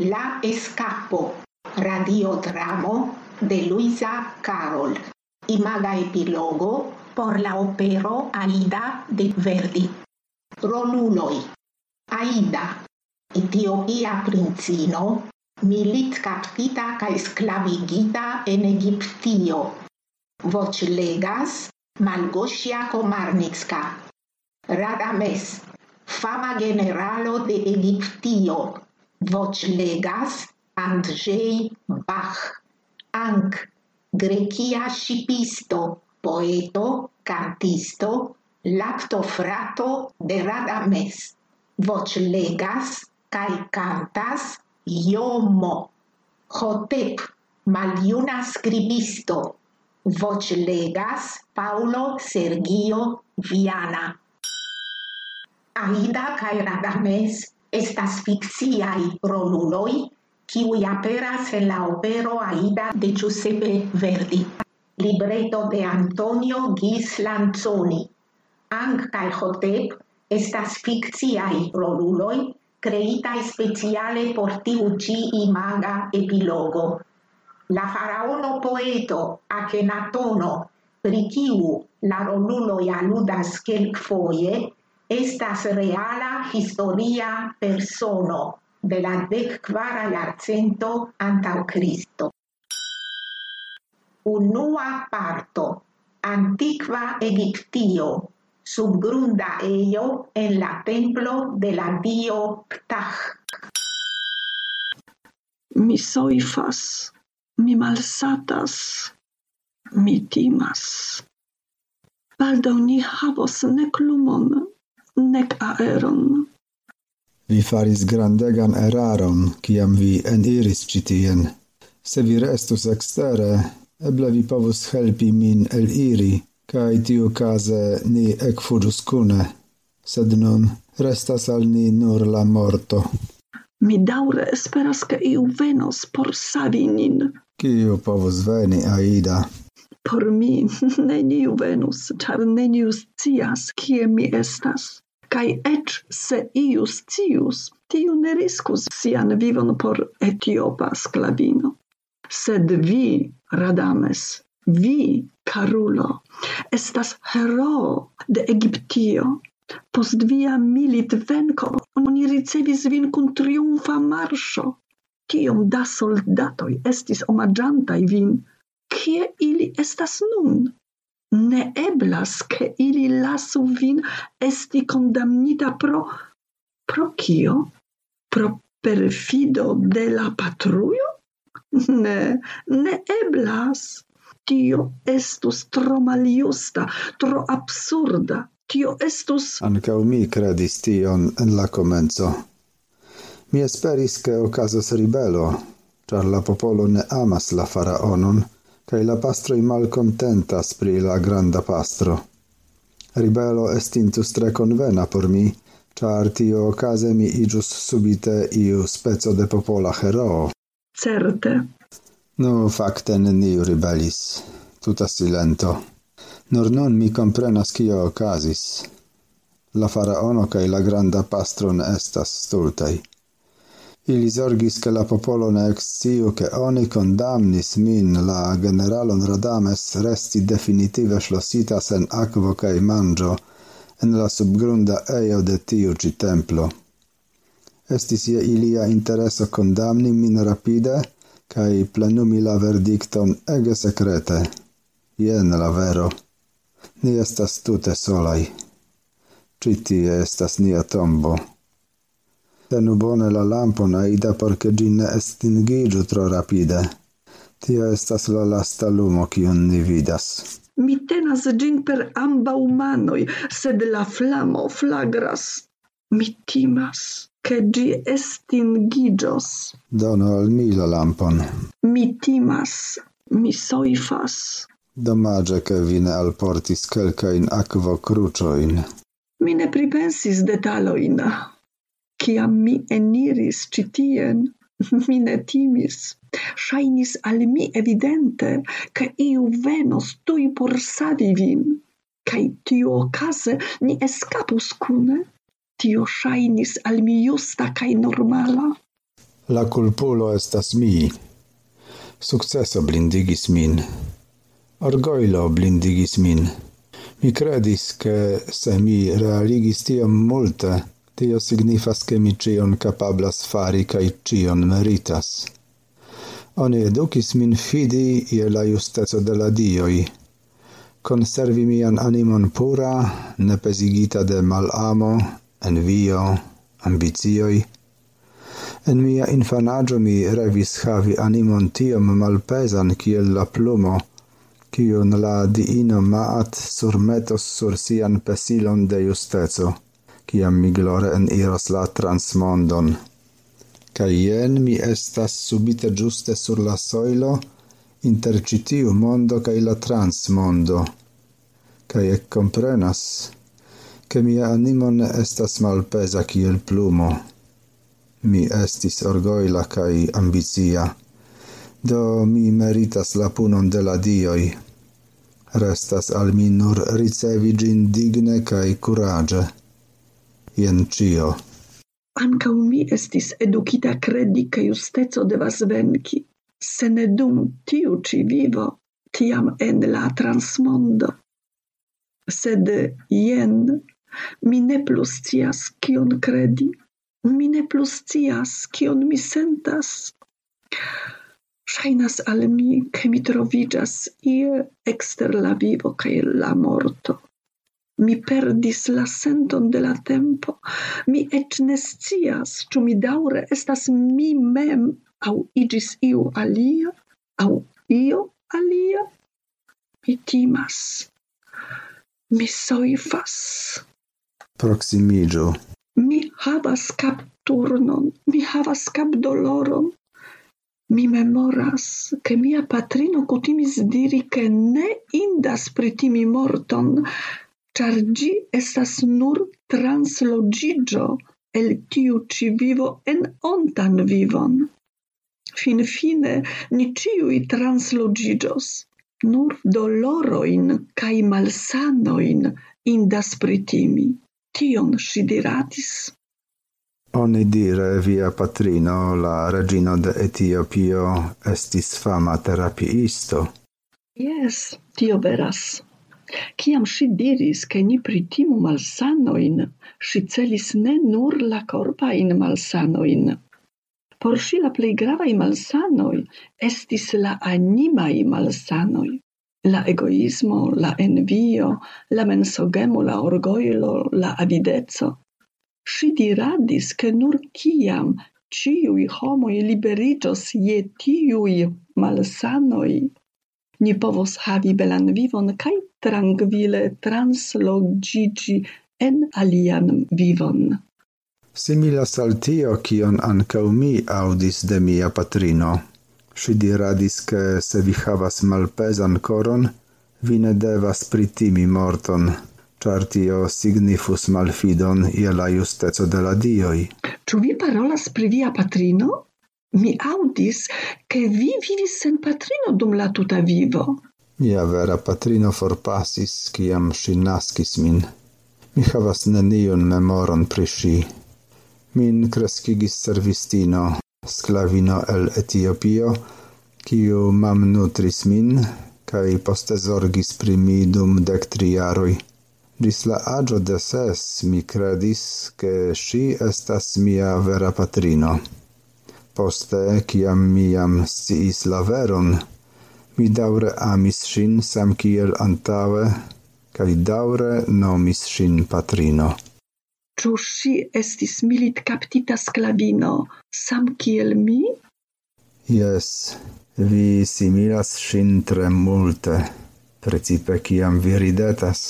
La escapo, radiodramo de Luisa Carol. Imaga epilogo por la opero Aida de Verdi. Roluloi. Aida, Etiopia princino, milit captita ca esclavigita en Egiptio. Voc legas Malgosia Komarnitska. Radames, fama generalo de Egiptio, voclegas Andrzej Bach, anc grecia scipisto, poeto, cantisto, lactofrato de Radames. Voclegas cae cantas Iomo. Hotep, maliuna scribisto. Voclegas Paulo Sergio Viana. Aida cae Radames estas ficciai roluloi kiui aperas en la opero Aida de Giuseppe Verdi. Libreto de Antonio Ghislanzoni. Ang kai Hotep estas ficciai roluloi creitai speciale por tiu ci imaga epilogo. La faraono poeto Akenatono, pri kiu la roluloi aludas quelcfoie, estas reala historia persono de la dec quara iarcento antau Cristo. Unua parto, antiqua Egiptio, subgrunda eio en la templo de la dio Ptah. Mi soifas, mi malsatas, mi timas. Baldo ni havos ne klumon, nec aeron. Vi faris grandegan eraron, ciam vi eniris citien. Se vi restus extere, eble vi povus helpi min el iri, cae tiu case ni ecfugius cune, sed nun restas al ni nur la morto. Mi daure esperas, ca iu venos por savi nin. Ciu povus veni, Aida? por mi neniu venus, char neniu scias kie mi estas. Kai et se iu scius, tiu ne riskus sian vivon por etiopa sklavino. Sed vi, Radames, vi, carulo, estas hero de Egiptio. Post via milit venco, oni ricevis vin kun triumfa marsho. Tiom da soldatoi estis omagiantai vin, kie ili estas nun. Ne eblas, ke ili lasu vin esti condamnita pro... Pro kio? Pro perfido de la patrujo? Ne, ne eblas. Tio estus tro maliusta, tro absurda. Tio estus... Ancau mi credis tion en la comenzo. Mi esperis che ocasos ribelo, char la popolo ne amas la faraonon, cae la pastroi malcontentas pri la granda pastro. Ribelo estintus tre convena por mi, char tio ocase mi igius subite iu spezzo de popola heroo. Certe. No, facte neniu ribelis. Tuta silento. Nur non mi comprenas cio ocasis. La faraono cae la granda pastron estas stultai. Ili zorgis che la popolo ne exciu che oni condamnis min la generalon Radames resti definitive slosita sen aquo cae mangio en la subgrunda eio de tiu ci templo. Estis je ilia intereso condamni min rapide cae plenumi la verdicton ege secrete. Ien la vero. Ni estas tute solai. Citie estas nia tombo. Tenu bone la lampon aida por che gi ne estingigiu tro rapide. Tio estas la lasta lumo kiun ni vidas. Mi tenas gin per amba umanoi, sed la flamo flagras. Mi timas, che gi estingigios. Dono al mi la lampon. Mi timas, mi soifas. Domaĝe ke vi ne alportis aquo crucioin. Mi ne pripensis detalojn. Ciam mi eniris citien, mi ne timis. Shainis al mi evidente, che iu venos tui por savi vin, Cai tio ocase ni escapus cune. Tio shainis al mi justa cae normala. La culpulo estas mi. Successo blindigis min. Orgoilo blindigis min. Mi credis che se mi realigis tiam multe, Tio signifas che mi cion capablas fari cae cion meritas. Oni educis min fidi ie la justezo de la dioi, conservi mian animon pura, ne pesigita de malamo, envio, ambitioi. En mia infanaggio mi revis havi animon tiom malpesan kiel la plumo, kiun la diino maat surmetos sur sian pesilon de justeco ciam mi glore en iros la transmondon. Cai jen mi estas subite giuste sur la soilo, inter citiu mondo cae la transmondo. Cai ec comprenas, che mia animon estas malpesa kiel plumo. Mi estis orgoila cae ambizia, do mi meritas la punon de la dioi. Restas al mi nur ricevi gin digne cae curage jen cio. Ancau mi estis educita credi che justezo devas venci, se ne dum tiu ci vivo, tiam en la transmondo. Sed jen, mi ne plus cias cion credi, mi ne plus cias cion mi sentas. Shainas al mi, che mi trovigas ie exter la vivo cae la morto mi perdis la senton de la tempo, mi ec nescias, scias, mi daure estas mi mem au igis iu alia au io alia. Mi timas. Mi soifas. Proximigio. Mi havas kapturnon, mi havas cap doloron, mi memoras che mia patrino cutimis diri che ne indas pritimi morton char gi estas nur translogigio el tiu ci vivo en ontan vivon. Fin fine ni ciui translogigios, nur doloroin cae malsanoin indas pritimi. Tion si diratis. Oni dire via patrino, la regino de Etiopio, estis fama terapiisto. Yes, tio veras. Ciam si diris che ni pritimu malsanoin, si celis ne nur la corpain malsanoin. Por si la plei gravai malsanoi estis la animai malsanoi. La egoismo, la envio, la mensogemo, la orgoilo, la avidezzo. Si diradis che nur ciam ciui homoi liberigios je tiui malsanoi, ni povos havi belan vivon kaj trankvile translogigi en alian vivon. Similas al tio, kion ancau mi audis de mia patrino. Si diradis, che se vi havas malpezan koron, vi ne devas pritimi morton, char tio signifus malfidon je la justeco de la dioi. Ču vi parolas pri via patrino? Mi audis, che vi vivis sen patrino dum la tuta vivo. Mia vera patrino forpasis, ciam si nascis min. Mi havas neniun memoron pri si. Min crescigis servistino, sclavino el Etiopio, ciu mam nutris min, cae poste zorgis pri mi dum dec triaroi. Dis la agio de ses mi credis, che si estas mia vera patrino. Poste, ciam mi jam sciis la veron, mi daure amis shin sam kiel antaue, cae daure nomis shin patrino. Ču si estis milit captita sclavino, sam kiel mi? Yes, vi similas shin tre multe, precipe ciam vi ridetas.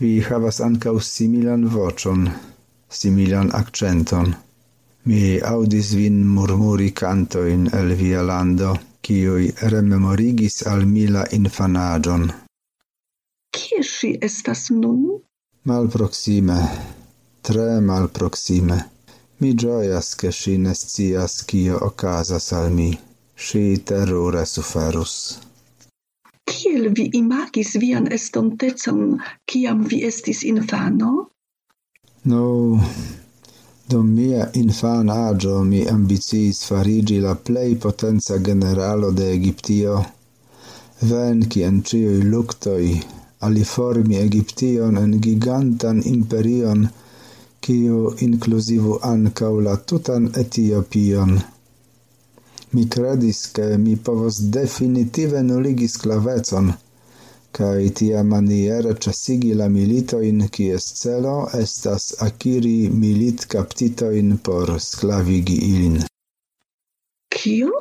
Vi havas ancau similan vocion, similan accenton. Mi audis vin murmuri cantoin el via lando, cioi rememorigis al mi la infanadon. Cie si estas nun? Mal proxime, tre malproxime. Mi gioias che si nescias cio ocasas al mi. Si terrore suferus. Kiel vi imagis vian estontecon, ciam vi estis infano? No, Dum mia infan agio mi ambiciis farigi la plei potenza generalo de Egiptio, venci en ciui luctoi, aliformi Egiption en gigantan imperion, quiu inclusivu ancau la tutan Etiopion. Mi credis che mi povos definitive nuligi sclavezon, kaj tia maniere chasigi la militojn kies celo estas akiri militkaptitojn por sclavigi ilin. Kio?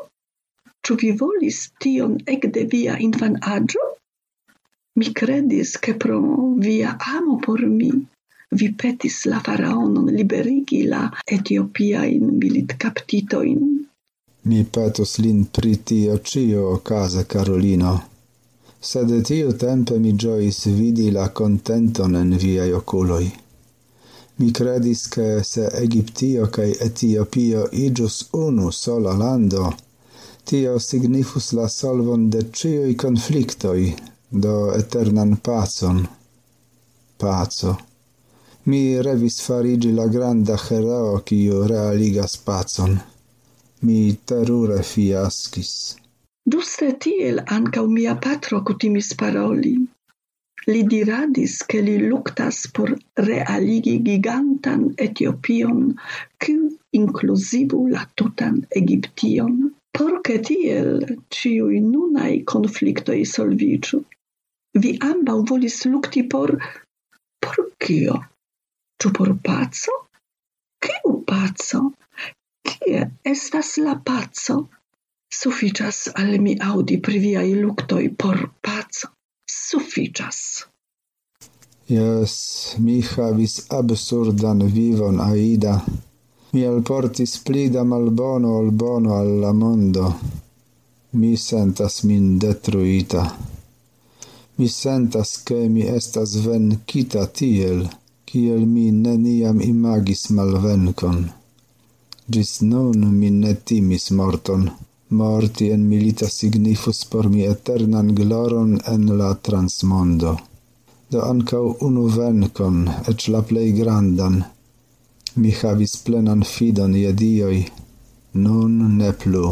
Ĉu vi volis tion ekde via infanaĝo? Mi credis che pro via amo por mi vi petis la faraonon liberigi la etiopiain milit captitoin. Mi petos lin pri tio cio, casa Carolino sed tiu tempe mi giois vidi la contenton en viai oculoi. Mi credis che se Egiptio cae Etiopio igius unu sola lando, tio signifus la solvon de ciui conflictoi, do eternan pacon. Paco. Mi revis farigi la granda herao, quiu realigas pacon. Mi terure fiascis. Duste tiel ancau mia patro cutimis paroli. Li diradis che li luctas por realigi gigantan Etiopion, quiu inclusivu la tutan Egiption, porce tiel ciui nunai conflictoi solviciu. Vi ambau volis lucti por... por cio? Ču por pazzo? Ciu pazzo? Cie estas la pazzo? Sufficias al mi audi pri viai luctoi por paz. Sufficias. Yes, mi havis absurdan vivon, Aida. Mi alportis pli da malbono ol bono alla mondo. Mi sentas min detruita. Mi sentas che mi estas venkita tiel, kiel mi neniam imagis malvenkon. Gis nun mi ne timis morton morti en milita signifus por mi eternan gloron en la transmondo. Do ancau unu vencon, ec la plei grandan, mi havis plenan fidon je dioi, nun ne plu.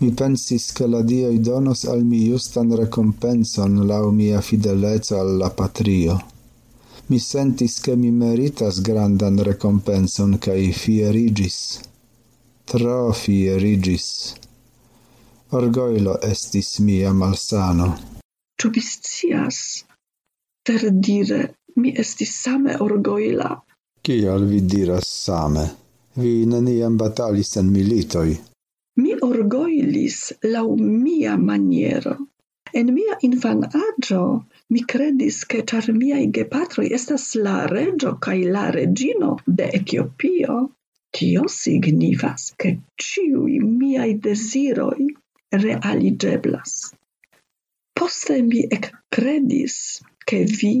Mi pensis che la dioi donos al mi justan recompenson lau mia fidelezza alla patrio. Mi sentis che mi meritas grandan recompenson cae fierigis. Tro fierigis. Orgoilo estis mia malsano. Ĉu vi scias? Mi estis same orgoila. Kial vi diras same? Vi neniam batalis en militoi. Mi orgoilis lau mia maniero. En mia infanaĝo mi credis che char miai gepatroi estas la regio cae la regino de Etiopio, tio signifas che ciui miai desiroi realigeblas. Poste mi ec credis che vi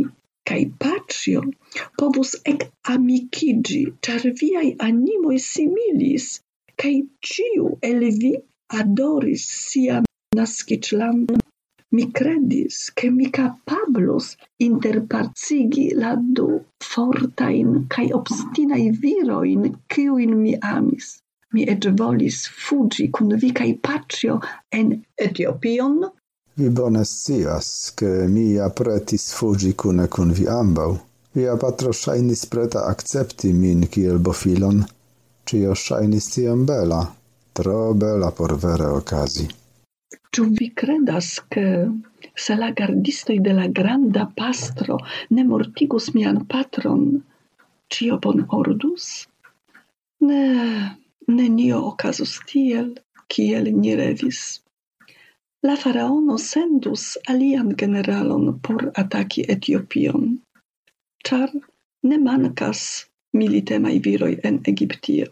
cae patrio povus ec amicigi, char viai animoi similis, cae ciu el vi adoris sia nascitlandon. Mi credis che mi capablos interparcigi la du fortain cae obstinai viroin ciuin mi amis mi et volis fugi cun vi cae en Etiopion. Vi bone scias, che mi apretis fugi cune cun vi ambau. Via patro shainis preta accepti min kiel bofilon, cio shainis tiam bela, tro bela por vere ocasi. Ĉu vi credas, che se la gardistoi de la granda pastro ne mortigus mian patron, cio bon ordus? Ne, nenio ocasus tiel, kiel ni revis. La faraono sendus alian generalon por ataki Etiopion, char ne mancas militemai viroi en Egiptio.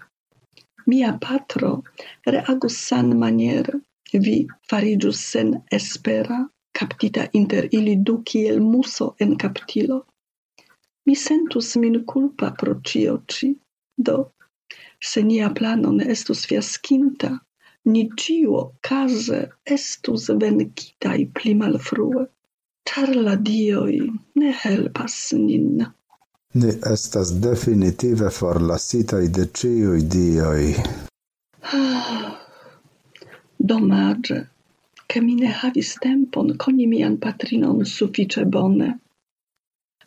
Mia patro reagus san manier, vi farigius sen espera, captita inter ili du kiel muso en captilo. Mi sentus min culpa pro cio ci, do se nia plano ne estus fiaskinta, ni ciu case estus vencitai pli malfrue, char la dioi ne helpas nin. Ni estas definitive forlasitai de ciui dioi. Domage, che mi ne havis tempon coni mian patrinon suffice bone.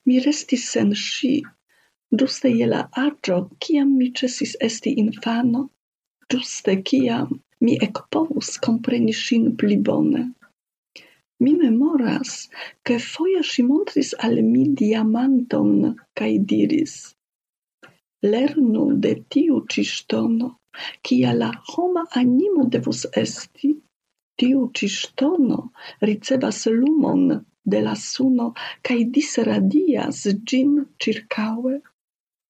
Mi restis sen sci Duste je la agio, ciam mi cesis esti infano, giuste ciam mi ecpovus compreni sin pli bone. Mi memoras, che foia si montris al mi diamanton, cae diris, lernu de tiu cistono, cia la homa animo devus esti, tiu cistono ricevas lumon de la suno cae disradias gin circaue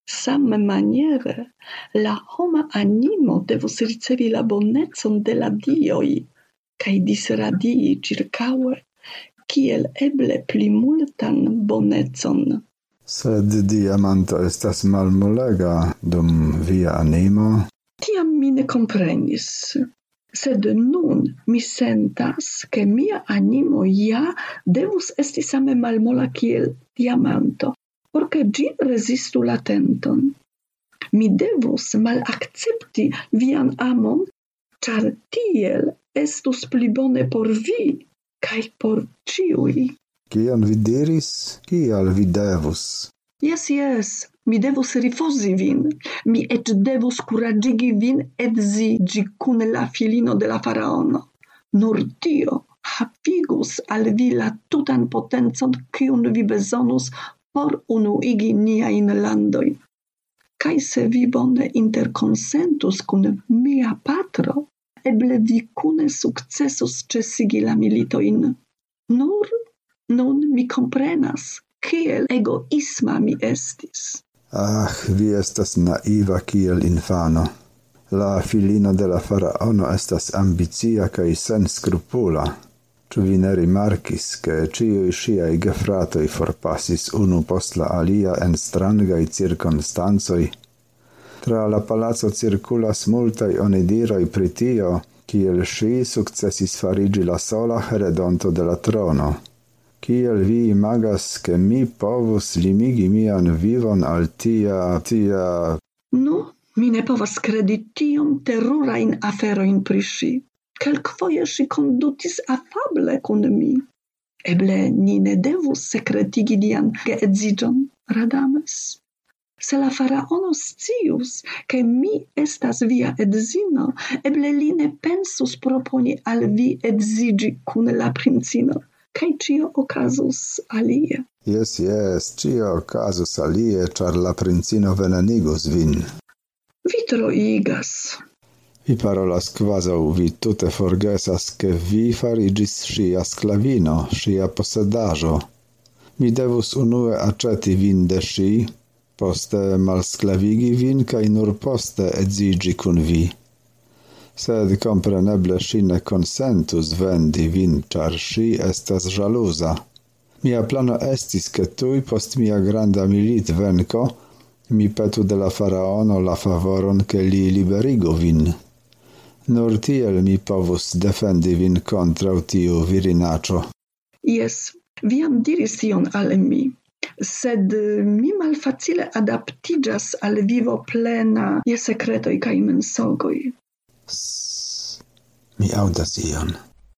same maniere la homa animo devus ricevi la bonecon de la dioi cae disradii circaue, kiel eble pli multan bonecon. Sed diamanto estas malmulega dum via animo. Tiam mi ne comprenis. Sed nun mi sentas, che mia animo ja devus esti same malmola kiel diamanto por che gi resistu la tenton. Mi devus mal accepti vian amon, char tiel estus pli bone por vi, cae por ciui. Cian vi diris, cial vi devus? Yes, yes, mi devus rifosi vin, mi et devus curagigi vin et zigi cun la filino de la faraono. Nur tio hapigus al vi la tutan potencon, cion vi besonus por unuigi niajn landoi. Kai se vi bone interconsentus cun mia patro, eble vi cune successus cesigi la militoin. Nur nun mi comprenas, kiel egoisma mi estis. Ah, vi estas naiva kiel infano. La filino de la faraono estas ambizia cae sen scrupula. Ĉu vi ne rimarkis, ke ĉiuj ŝiaj gefratoj forpasis unu post la alia en strangaj cirkonstancoj? Tra la palaco cirkulas multaj onidiroj pri tio, kiel ŝi sukcesis fariĝi la sola heredonto de la trono. Kiel vi imagas, ke mi povus limigi mian vivon al tia, tia... Nu, mi ne povas kredi tiom terurajn aferojn pri ŝi calc foie si condutis afable con mi. Eble ni ne devus sekretigi lian geedziĝon, Radames. Se la faraono scius, che mi estas via edzino, eble li ne pensus proponi al vi edzigi kun la princino, kaj cio okazus alie. Yes, yes, cio okazus alie, char la princino venenigus vin. Vi troigas. Vi parolas quasi vi tute forgesas che vi farigis sia sclavino, sia posedajo. Mi devus unue aceti vin de sci, poste malsclavigi vin, cae nur poste edzigi cun vi. Sed compreneble sci ne consentus vendi vin, char sci estas jalusa. Mia plano estis che tui post mia granda milit venco, mi petu de la faraono la favoron che li liberigo vin. Nur tiel mi povus defendi vin contra tiu virinaĉo. Yes, viam diris tion al mi, sed eh, mi malfacile adaptigas al vivo plena je sekretoj kaj mensogoj. Mi audas ion.